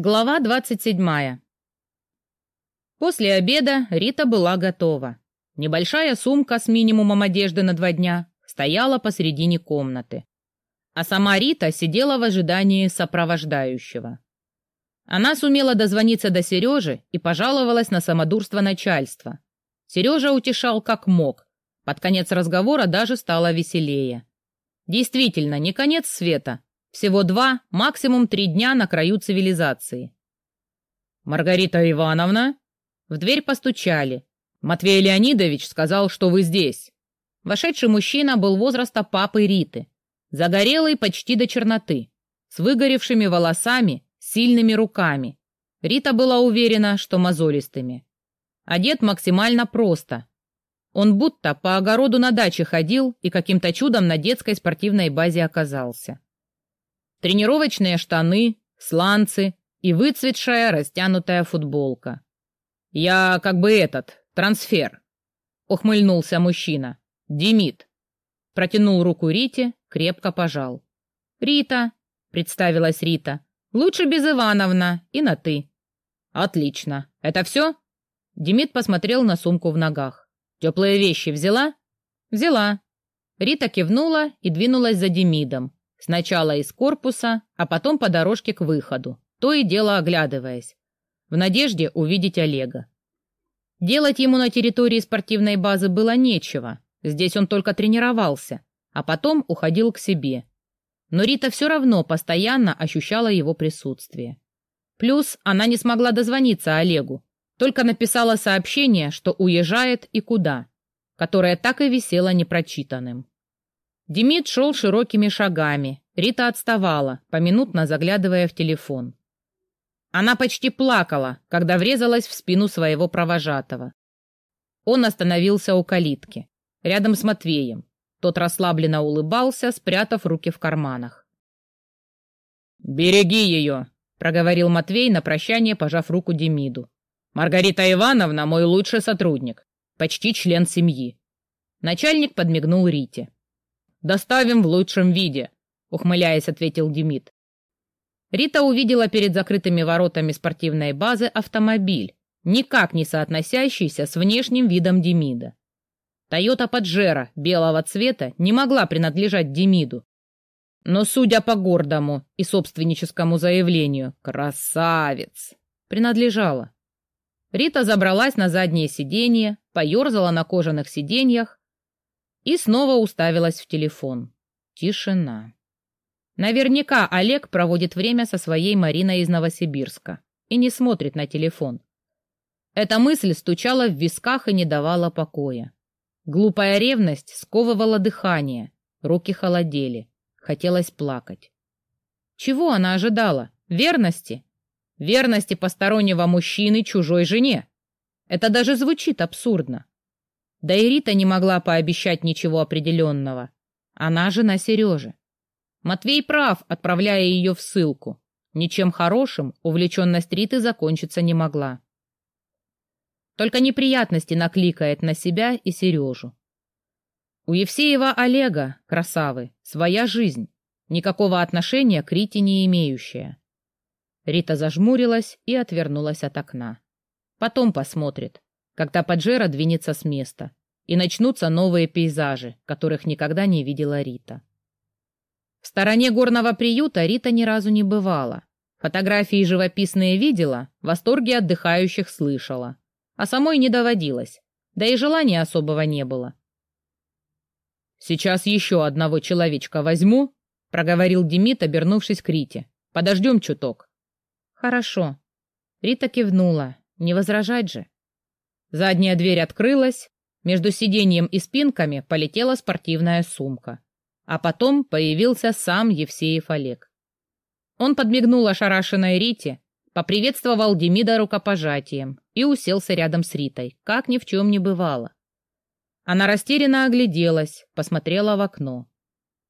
Глава двадцать седьмая. После обеда Рита была готова. Небольшая сумка с минимумом одежды на два дня стояла посредине комнаты. А сама Рита сидела в ожидании сопровождающего. Она сумела дозвониться до Сережи и пожаловалась на самодурство начальства. Сережа утешал как мог. Под конец разговора даже стало веселее. Действительно, не конец света, всего два, максимум три дня на краю цивилизации. «Маргарита Ивановна?» В дверь постучали. Матвей Леонидович сказал, что вы здесь. Вошедший мужчина был возраста папы Риты. Загорелый почти до черноты, с выгоревшими волосами, сильными руками. Рита была уверена, что мозолистыми. Одет максимально просто. Он будто по огороду на даче ходил и каким-то чудом на детской спортивной базе оказался тренировочные штаны, сланцы и выцветшая растянутая футболка. «Я как бы этот, трансфер», — ухмыльнулся мужчина. «Демид». Протянул руку Рите, крепко пожал. «Рита», — представилась Рита, — «лучше без Ивановна и на «ты». «Отлично. Это все?» Демид посмотрел на сумку в ногах. «Теплые вещи взяла?» «Взяла». Рита кивнула и двинулась за Демидом, Сначала из корпуса, а потом по дорожке к выходу, то и дело оглядываясь, в надежде увидеть Олега. Делать ему на территории спортивной базы было нечего, здесь он только тренировался, а потом уходил к себе. Но Рита все равно постоянно ощущала его присутствие. Плюс она не смогла дозвониться Олегу, только написала сообщение, что уезжает и куда, которое так и висело непрочитанным. Демид шел широкими шагами. Рита отставала, поминутно заглядывая в телефон. Она почти плакала, когда врезалась в спину своего провожатого. Он остановился у калитки, рядом с Матвеем. Тот расслабленно улыбался, спрятав руки в карманах. «Береги ее!» — проговорил Матвей на прощание, пожав руку Демиду. «Маргарита Ивановна — мой лучший сотрудник, почти член семьи». Начальник подмигнул Рите. Доставим в лучшем виде, ухмыляясь, ответил Демид. Рита увидела перед закрытыми воротами спортивной базы автомобиль, никак не соотносящийся с внешним видом Демида. Тойота Паджеро белого цвета не могла принадлежать Демиду. Но, судя по гордому и собственническому заявлению, красавец, принадлежала. Рита забралась на заднее сиденье, поерзала на кожаных сиденьях, и снова уставилась в телефон. Тишина. Наверняка Олег проводит время со своей Мариной из Новосибирска и не смотрит на телефон. Эта мысль стучала в висках и не давала покоя. Глупая ревность сковывала дыхание, руки холодели, хотелось плакать. Чего она ожидала? Верности? Верности постороннего мужчины чужой жене. Это даже звучит абсурдно. Да и Рита не могла пообещать ничего определенного. Она жена Сережи. Матвей прав, отправляя ее в ссылку. Ничем хорошим увлеченность Риты закончиться не могла. Только неприятности накликает на себя и Сережу. У Евсеева Олега, красавы, своя жизнь, никакого отношения к Рите не имеющая. Рита зажмурилась и отвернулась от окна. Потом посмотрит когда Паджеро двинется с места, и начнутся новые пейзажи, которых никогда не видела Рита. В стороне горного приюта Рита ни разу не бывала. Фотографии живописные видела, восторги отдыхающих слышала. А самой не доводилось, да и желания особого не было. «Сейчас еще одного человечка возьму», — проговорил Демид, обернувшись к Рите. «Подождем чуток». «Хорошо». Рита кивнула. «Не возражать же». Задняя дверь открылась, между сиденьем и спинками полетела спортивная сумка. А потом появился сам Евсеев Олег. Он подмигнул ошарашенной Рите, поприветствовал Демида рукопожатием и уселся рядом с Ритой, как ни в чем не бывало. Она растерянно огляделась, посмотрела в окно.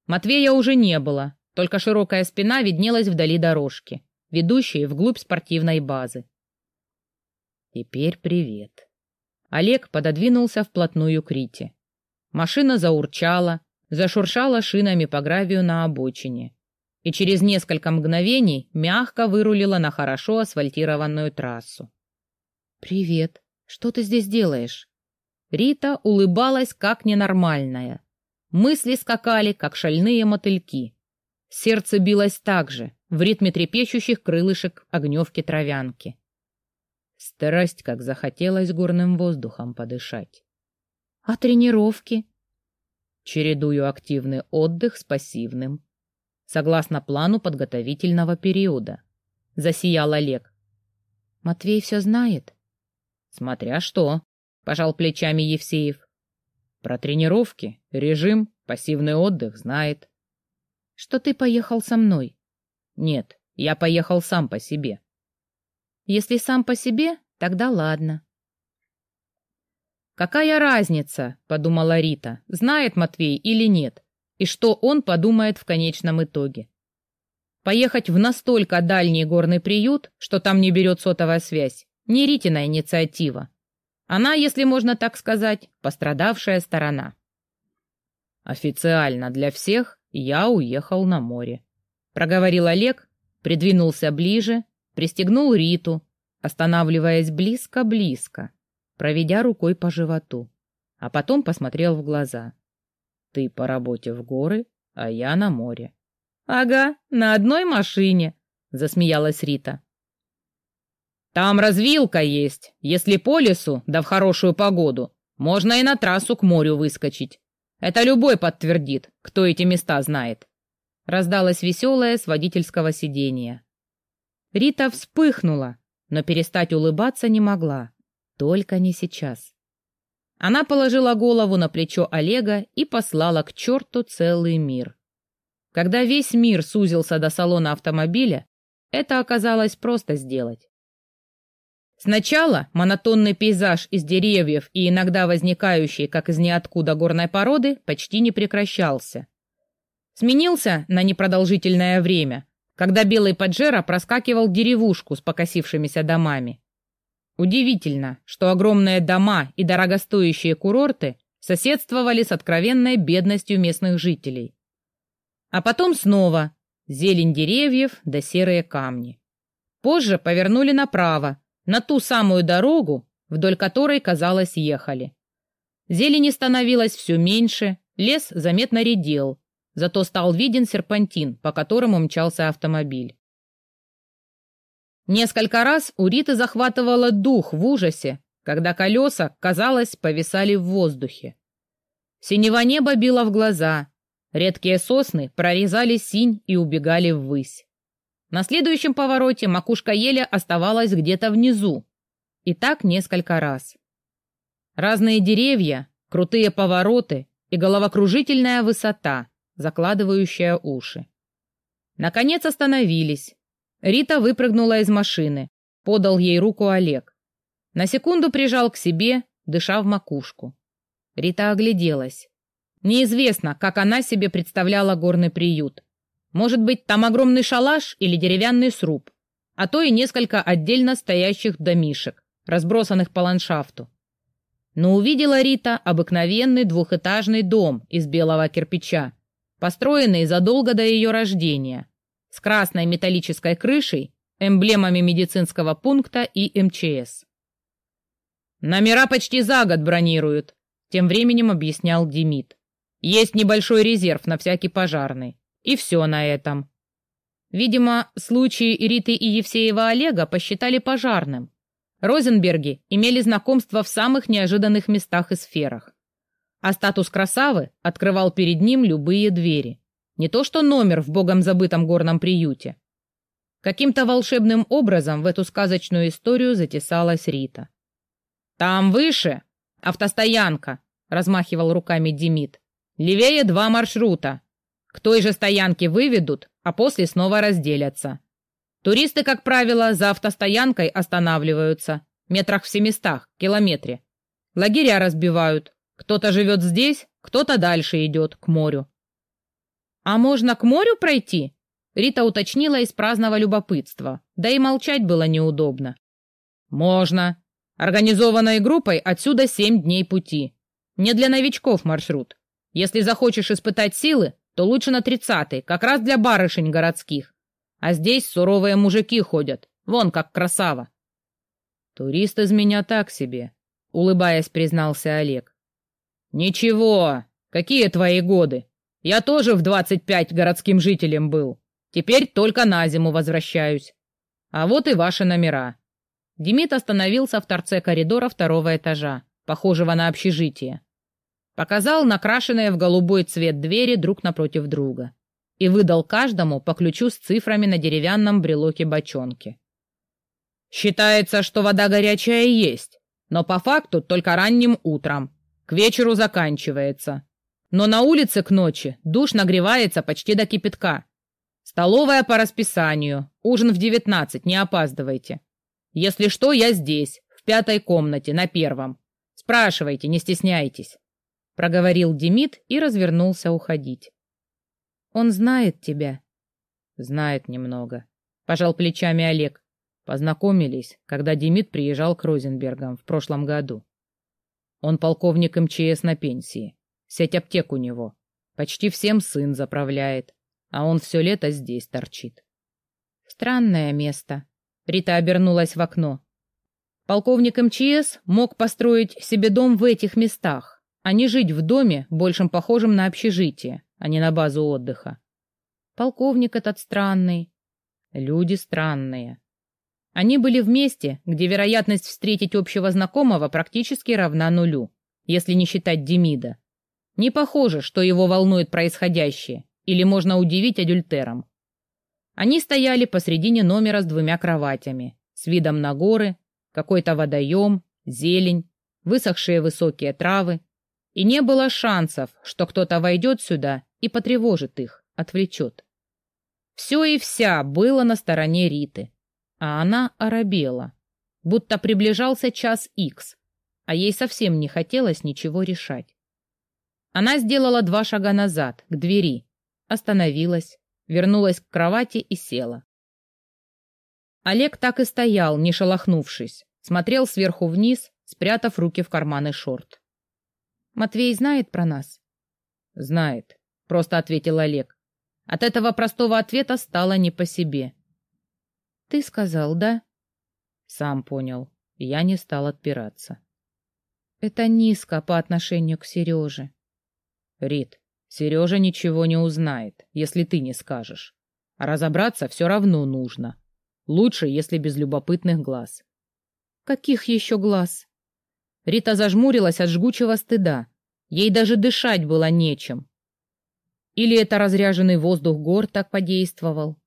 Матвея уже не было, только широкая спина виднелась вдали дорожки, ведущей вглубь спортивной базы. «Теперь привет», Олег пододвинулся вплотную к Рите. Машина заурчала, зашуршала шинами по гравию на обочине. и через несколько мгновений мягко вырулила на хорошо асфальтированную трассу. «Привет. Что ты здесь делаешь?» Рита улыбалась как ненормальная. Мысли скакали, как шальные мотыльки. Сердце билось так же, в ритме трепещущих крылышек огневки травянки. Страсть, как захотелось горным воздухом подышать. А тренировки? Чередую активный отдых с пассивным. Согласно плану подготовительного периода. Засиял Олег. Матвей все знает? Смотря что, пожал плечами Евсеев. Про тренировки, режим, пассивный отдых знает. Что ты поехал со мной? Нет, я поехал сам по себе. Если сам по себе, тогда ладно. Какая разница, подумала Рита, знает Матвей или нет, и что он подумает в конечном итоге. Поехать в настолько дальний горный приют, что там не берет сотовая связь, не Ритина инициатива. Она, если можно так сказать, пострадавшая сторона. Официально для всех я уехал на море. Проговорил Олег, придвинулся ближе, пристегнул Риту, останавливаясь близко-близко, проведя рукой по животу, а потом посмотрел в глаза. «Ты по работе в горы, а я на море». «Ага, на одной машине», — засмеялась Рита. Там развилка есть. Если по лесу, да в хорошую погоду, можно и на трассу к морю выскочить. Это любой подтвердит, кто эти места знает. Раздалось веселое с водительского сидения. Рита вспыхнула, но перестать улыбаться не могла. Только не сейчас. Она положила голову на плечо Олега и послала к черту целый мир. Когда весь мир сузился до салона автомобиля, это оказалось просто сделать. Сначала монотонный пейзаж из деревьев и иногда возникающий, как из ниоткуда горной породы, почти не прекращался. Сменился на непродолжительное время, когда белый поджера проскакивал деревушку с покосившимися домами. Удивительно, что огромные дома и дорогостоящие курорты соседствовали с откровенной бедностью местных жителей. А потом снова зелень деревьев да серые камни. Позже повернули направо, на ту самую дорогу, вдоль которой, казалось, ехали. Зелени становилось все меньше, лес заметно редел, зато стал виден серпантин, по которому мчался автомобиль. Несколько раз у Риты захватывало дух в ужасе, когда колеса, казалось, повисали в воздухе. Синего неба било в глаза, редкие сосны прорезали синь и убегали ввысь. На следующем повороте макушка еля оставалась где-то внизу. И так несколько раз. Разные деревья, крутые повороты и головокружительная высота, закладывающая уши. Наконец остановились. Рита выпрыгнула из машины. Подал ей руку Олег. На секунду прижал к себе, дыша в макушку. Рита огляделась. Неизвестно, как она себе представляла горный приют. Может быть, там огромный шалаш или деревянный сруб, а то и несколько отдельно стоящих домишек, разбросанных по ландшафту. Но увидела Рита обыкновенный двухэтажный дом из белого кирпича, построенный задолго до ее рождения, с красной металлической крышей, эмблемами медицинского пункта и МЧС. «Номера почти за год бронируют», — тем временем объяснял Демид. «Есть небольшой резерв на всякий пожарный. И все на этом. Видимо, случаи Риты и Евсеева Олега посчитали пожарным. Розенберги имели знакомство в самых неожиданных местах и сферах. А статус красавы открывал перед ним любые двери. Не то что номер в богом забытом горном приюте. Каким-то волшебным образом в эту сказочную историю затесалась Рита. «Там выше автостоянка», — размахивал руками Демид. «Левее два маршрута. К той же стоянке выведут, а после снова разделятся. Туристы, как правило, за автостоянкой останавливаются, метрах в семистах, километре. Лагеря разбивают. Кто-то живет здесь, кто-то дальше идет, к морю. «А можно к морю пройти?» Рита уточнила из праздного любопытства, да и молчать было неудобно. «Можно. Организованной группой отсюда семь дней пути. Не для новичков маршрут. Если захочешь испытать силы, то лучше на тридцатый, как раз для барышень городских. А здесь суровые мужики ходят, вон как красава. Турист из меня так себе, улыбаясь, признался Олег. Ничего, какие твои годы? Я тоже в двадцать пять городским жителем был. Теперь только на зиму возвращаюсь. А вот и ваши номера. Демид остановился в торце коридора второго этажа, похожего на общежитие. Показал накрашенные в голубой цвет двери друг напротив друга и выдал каждому по ключу с цифрами на деревянном брелоке бочонки. «Считается, что вода горячая есть, но по факту только ранним утром. К вечеру заканчивается. Но на улице к ночи душ нагревается почти до кипятка. Столовая по расписанию, ужин в девятнадцать, не опаздывайте. Если что, я здесь, в пятой комнате, на первом. Спрашивайте, не стесняйтесь», — проговорил Демид и развернулся уходить. «Он знает тебя?» «Знает немного», — пожал плечами Олег. Познакомились, когда Демид приезжал к Розенбергам в прошлом году. Он полковник МЧС на пенсии. Сеть аптек у него. Почти всем сын заправляет, а он все лето здесь торчит. Странное место. Рита обернулась в окно. Полковник МЧС мог построить себе дом в этих местах, а не жить в доме, большим похожем на общежитие, а не на базу отдыха. Полковник этот странный. Люди странные. Они были вместе, где вероятность встретить общего знакомого практически равна нулю, если не считать Демида. Не похоже, что его волнует происходящее, или можно удивить адюльтером. Они стояли посредине номера с двумя кроватями, с видом на горы, какой-то водоем, зелень, высохшие высокие травы, и не было шансов, что кто-то войдет сюда и потревожит их, отвлечет. Все и вся было на стороне Риты а она оробела, будто приближался час икс, а ей совсем не хотелось ничего решать. Она сделала два шага назад, к двери, остановилась, вернулась к кровати и села. Олег так и стоял, не шелохнувшись, смотрел сверху вниз, спрятав руки в карманы шорт. «Матвей знает про нас?» «Знает», — просто ответил Олег. От этого простого ответа стало не по себе. Ты сказал, да? Сам понял. Я не стал отпираться. Это низко по отношению к Сереже. Рит, Сережа ничего не узнает, если ты не скажешь. А разобраться все равно нужно. Лучше, если без любопытных глаз. Каких еще глаз? Рита зажмурилась от жгучего стыда. Ей даже дышать было нечем. Или это разряженный воздух гор так подействовал?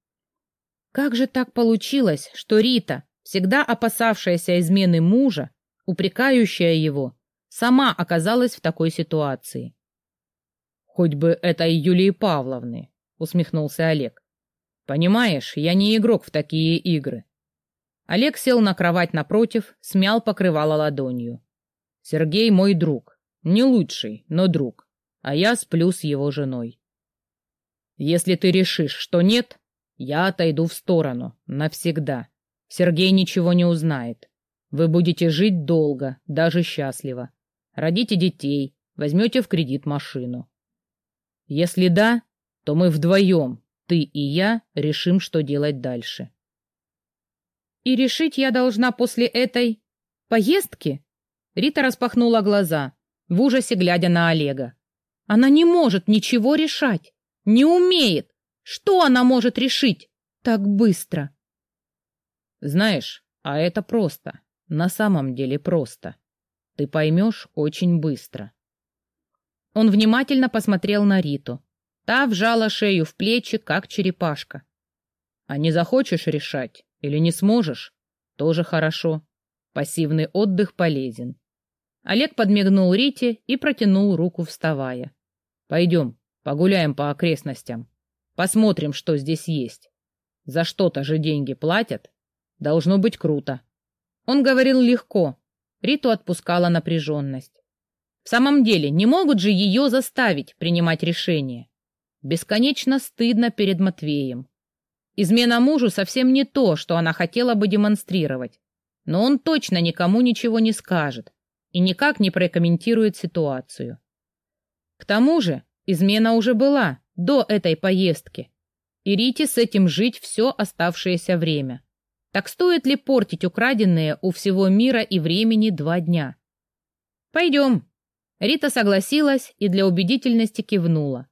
Как же так получилось, что Рита, всегда опасавшаяся измены мужа, упрекающая его, сама оказалась в такой ситуации? «Хоть бы это и Юлии Павловны», — усмехнулся Олег. «Понимаешь, я не игрок в такие игры». Олег сел на кровать напротив, смял покрывало ладонью. «Сергей мой друг. Не лучший, но друг. А я сплю с его женой. Если ты решишь, что нет, я отойду в сторону. Навсегда. Сергей ничего не узнает. Вы будете жить долго, даже счастливо. Родите детей, возьмете в кредит машину. Если да, то мы вдвоем, ты и я, решим, что делать дальше. И решить я должна после этой поездки? Рита распахнула глаза, в ужасе глядя на Олега. Она не может ничего решать, не умеет. Что она может решить так быстро? Знаешь, а это просто. На самом деле просто. Ты поймешь очень быстро. Он внимательно посмотрел на Риту. Та вжала шею в плечи, как черепашка. А не захочешь решать или не сможешь, тоже хорошо. Пассивный отдых полезен. Олег подмигнул Рите и протянул руку, вставая. Пойдем, погуляем по окрестностям. Посмотрим, что здесь есть. За что-то же деньги платят. Должно быть круто. Он говорил легко. Риту отпускала напряженность. В самом деле, не могут же ее заставить принимать решение. Бесконечно стыдно перед Матвеем. Измена мужу совсем не то, что она хотела бы демонстрировать. Но он точно никому ничего не скажет и никак не прокомментирует ситуацию. К тому же измена уже была, до этой поездки. И Рите с этим жить все оставшееся время. Так стоит ли портить украденные у всего мира и времени два дня? «Пойдем». Рита согласилась и для убедительности кивнула.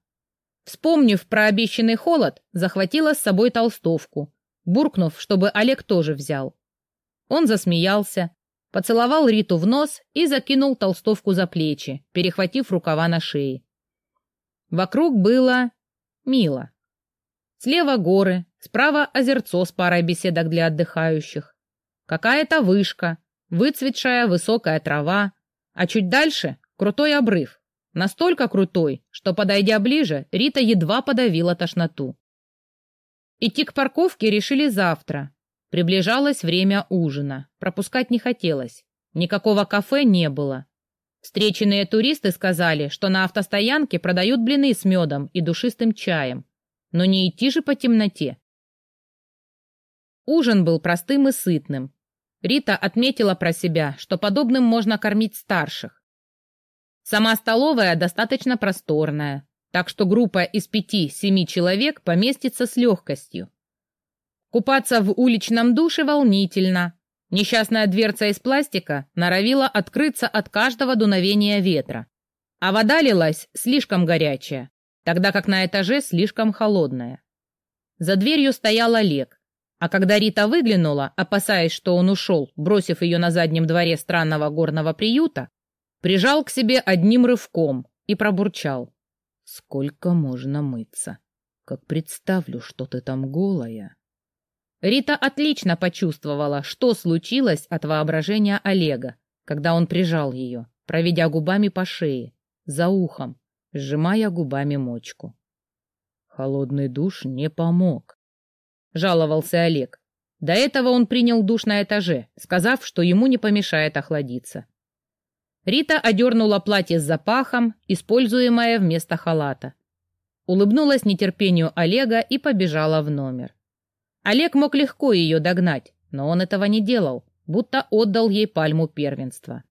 Вспомнив про обещанный холод, захватила с собой толстовку, буркнув, чтобы Олег тоже взял. Он засмеялся, поцеловал Риту в нос и закинул толстовку за плечи, перехватив рукава на шее. Вокруг было мило. Слева горы, справа озерцо с парой беседок для отдыхающих. Какая-то вышка, выцветшая высокая трава, а чуть дальше крутой обрыв. Настолько крутой, что, подойдя ближе, Рита едва подавила тошноту. Идти к парковке решили завтра. Приближалось время ужина. Пропускать не хотелось. Никакого кафе не было. Встреченные туристы сказали, что на автостоянке продают блины с медом и душистым чаем. Но не идти же по темноте. Ужин был простым и сытным. Рита отметила про себя, что подобным можно кормить старших. Сама столовая достаточно просторная, так что группа из пяти-семи человек поместится с легкостью. Купаться в уличном душе волнительно, Несчастная дверца из пластика норовила открыться от каждого дуновения ветра, а вода лилась слишком горячая, тогда как на этаже слишком холодная. За дверью стоял Олег, а когда Рита выглянула, опасаясь, что он ушел, бросив ее на заднем дворе странного горного приюта, прижал к себе одним рывком и пробурчал. «Сколько можно мыться? Как представлю, что ты там голая!» Рита отлично почувствовала, что случилось от воображения Олега, когда он прижал ее, проведя губами по шее, за ухом, сжимая губами мочку. Холодный душ не помог. Жаловался Олег. До этого он принял душ на этаже, сказав, что ему не помешает охладиться. Рита одернула платье с запахом, используемое вместо халата. Улыбнулась нетерпению Олега и побежала в номер. Олег мог легко ее догнать, но он этого не делал, будто отдал ей пальму первенства.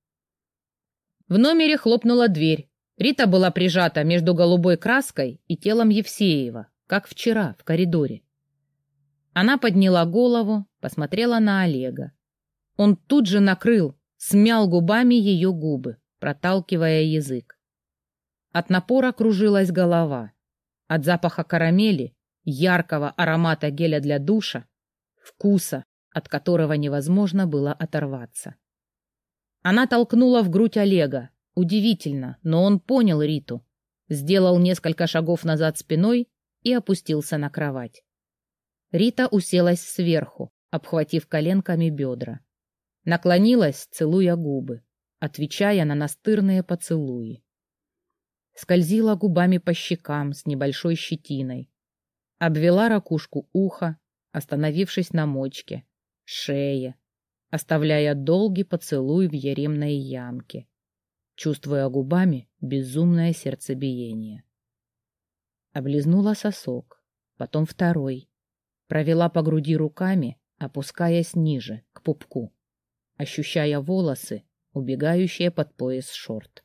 В номере хлопнула дверь. Рита была прижата между голубой краской и телом Евсеева, как вчера в коридоре. Она подняла голову, посмотрела на Олега. Он тут же накрыл, смял губами ее губы, проталкивая язык. От напора кружилась голова. От запаха карамели яркого аромата геля для душа, вкуса, от которого невозможно было оторваться. Она толкнула в грудь Олега. Удивительно, но он понял Риту, сделал несколько шагов назад спиной и опустился на кровать. Рита уселась сверху, обхватив коленками бедра. Наклонилась, целуя губы, отвечая на настырные поцелуи. Скользила губами по щекам с небольшой щетиной, Обвела ракушку уха, остановившись на мочке, шее, оставляя долгий поцелуй в яремной ямке, чувствуя губами безумное сердцебиение. Облизнула сосок, потом второй, провела по груди руками, опускаясь ниже, к пупку, ощущая волосы, убегающие под пояс шорт.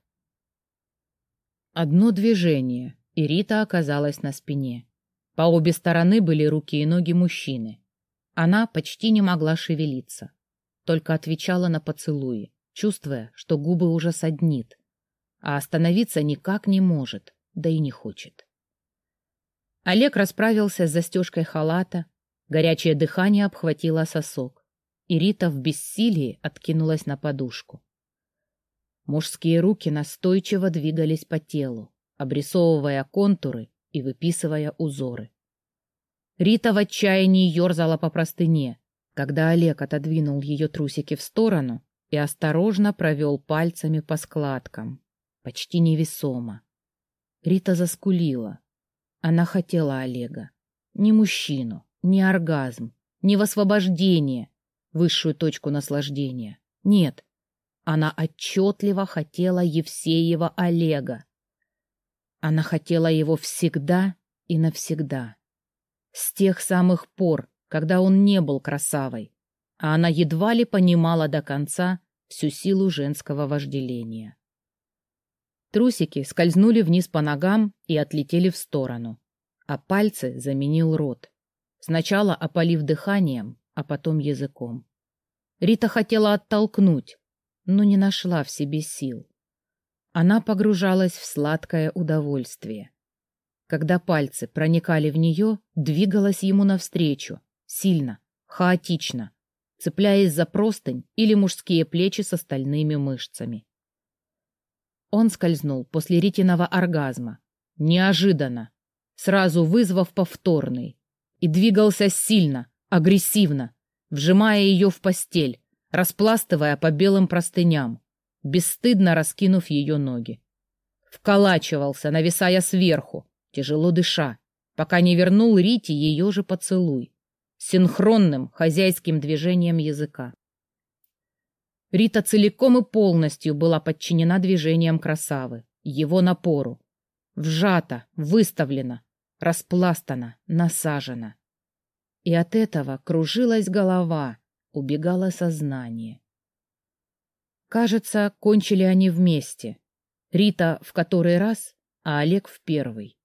Одно движение, и Рита оказалась на спине. По обе стороны были руки и ноги мужчины. Она почти не могла шевелиться, только отвечала на поцелуи, чувствуя, что губы уже саднит, а остановиться никак не может, да и не хочет. Олег расправился с застежкой халата, горячее дыхание обхватило сосок, и Рита в бессилии откинулась на подушку. Мужские руки настойчиво двигались по телу, обрисовывая контуры и выписывая узоры. Рита в отчаянии ерзала по простыне, когда Олег отодвинул ее трусики в сторону и осторожно провел пальцами по складкам, почти невесомо. Рита заскулила. Она хотела Олега. Не мужчину, не оргазм, не в освобождение, высшую точку наслаждения. Нет, она отчетливо хотела Евсеева Олега. Она хотела его всегда и навсегда. С тех самых пор, когда он не был красавой, а она едва ли понимала до конца всю силу женского вожделения. Трусики скользнули вниз по ногам и отлетели в сторону, а пальцы заменил рот. Сначала опалив дыханием, а потом языком. Рита хотела оттолкнуть, но не нашла в себе сил. Она погружалась в сладкое удовольствие. Когда пальцы проникали в нее, двигалась ему навстречу, сильно, хаотично, цепляясь за простынь или мужские плечи с остальными мышцами. Он скользнул после Ритиного оргазма, неожиданно, сразу вызвав повторный, и двигался сильно, агрессивно, вжимая ее в постель, распластывая по белым простыням, бесстыдно раскинув ее ноги. Вколачивался, нависая сверху, тяжело дыша, пока не вернул Рите ее же поцелуй, синхронным хозяйским движением языка. Рита целиком и полностью была подчинена движениям красавы, его напору. Вжата, выставлена, распластана, насажена. И от этого кружилась голова, убегало сознание. Кажется, кончили они вместе. Рита в который раз, а Олег в первый.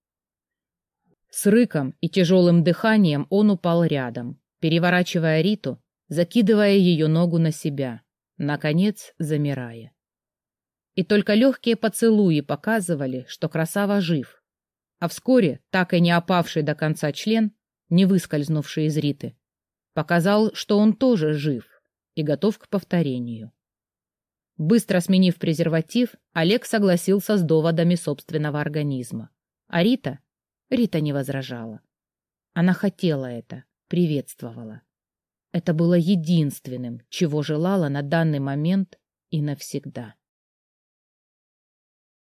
С рыком и тяжелым дыханием он упал рядом, переворачивая Риту, закидывая ее ногу на себя, наконец замирая. И только легкие поцелуи показывали, что красава жив, а вскоре, так и не опавший до конца член, не выскользнувший из Риты, показал, что он тоже жив и готов к повторению. Быстро сменив презерватив, Олег согласился с доводами собственного организма. А Рита? Рита не возражала. Она хотела это, приветствовала. Это было единственным, чего желала на данный момент и навсегда.